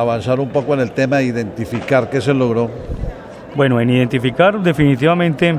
avanzar un poco en el tema de identificar qué se logró. Bueno, en identificar definitivamente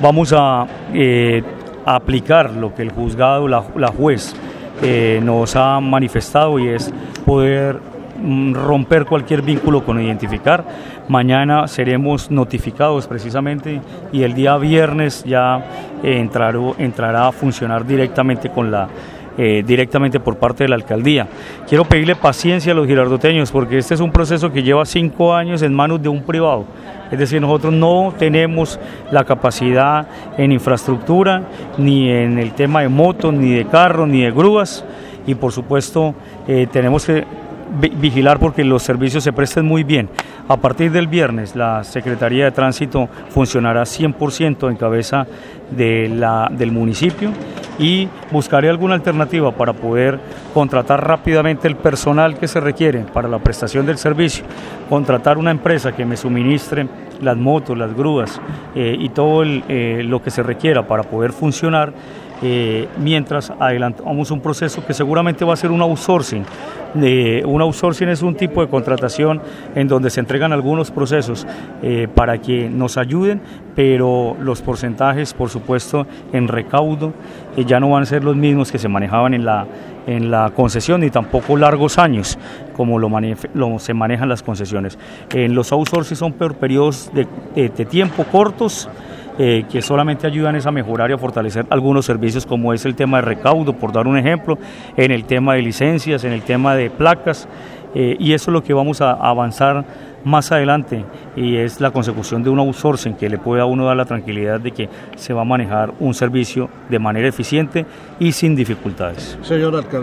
vamos a, eh, aplicar lo que el juzgado, la, juez, eh, nos ha manifestado y es poder mm, romper cualquier vínculo con identificar. Mañana seremos notificados precisamente y el día viernes ya entrará a funcionar directamente con la eh, directamente por parte de la alcaldía. Quiero pedirle paciencia a los girardoteños porque este es un proceso que lleva cinco años en manos de un privado. Es decir, nosotros no tenemos la capacidad en infraestructura, ni en el tema de motos, ni de carros, ni de grúas. Y por supuesto eh, tenemos que vigilar porque los servicios se presten muy bien. A partir del viernes, la Secretaría de Tránsito funcionará 100% en cabeza de la, del municipio y buscaré alguna alternativa para poder contratar rápidamente el personal que se requiere para la prestación del servicio, contratar una empresa que me suministre las motos, las grúas eh, y todo eh, lo que se requiera para poder funcionar eh, mientras adelantamos un proceso que seguramente va a ser un outsourcing. un outsourcing es un tipo de contratación en donde se entregan algunos procesos eh, para que nos ayuden, pero los porcentajes, por supuesto, en recaudo eh, ya no van a ser los mismos que se manejaban en la, en la concesión ni tampoco largos años como lo, se manejan las concesiones. En los outsourcing son periodos de tiempo cortos eh, que solamente ayudan a mejorar y a fortalecer algunos servicios como es el tema de recaudo, por dar un ejemplo, en el tema de licencias, en el tema de placas, eh, y eso es lo que vamos a avanzar más adelante y es la consecución de un outsourcing que le puede a uno dar la tranquilidad de que se va a manejar un servicio de manera eficiente y sin dificultades. Señor alcalde.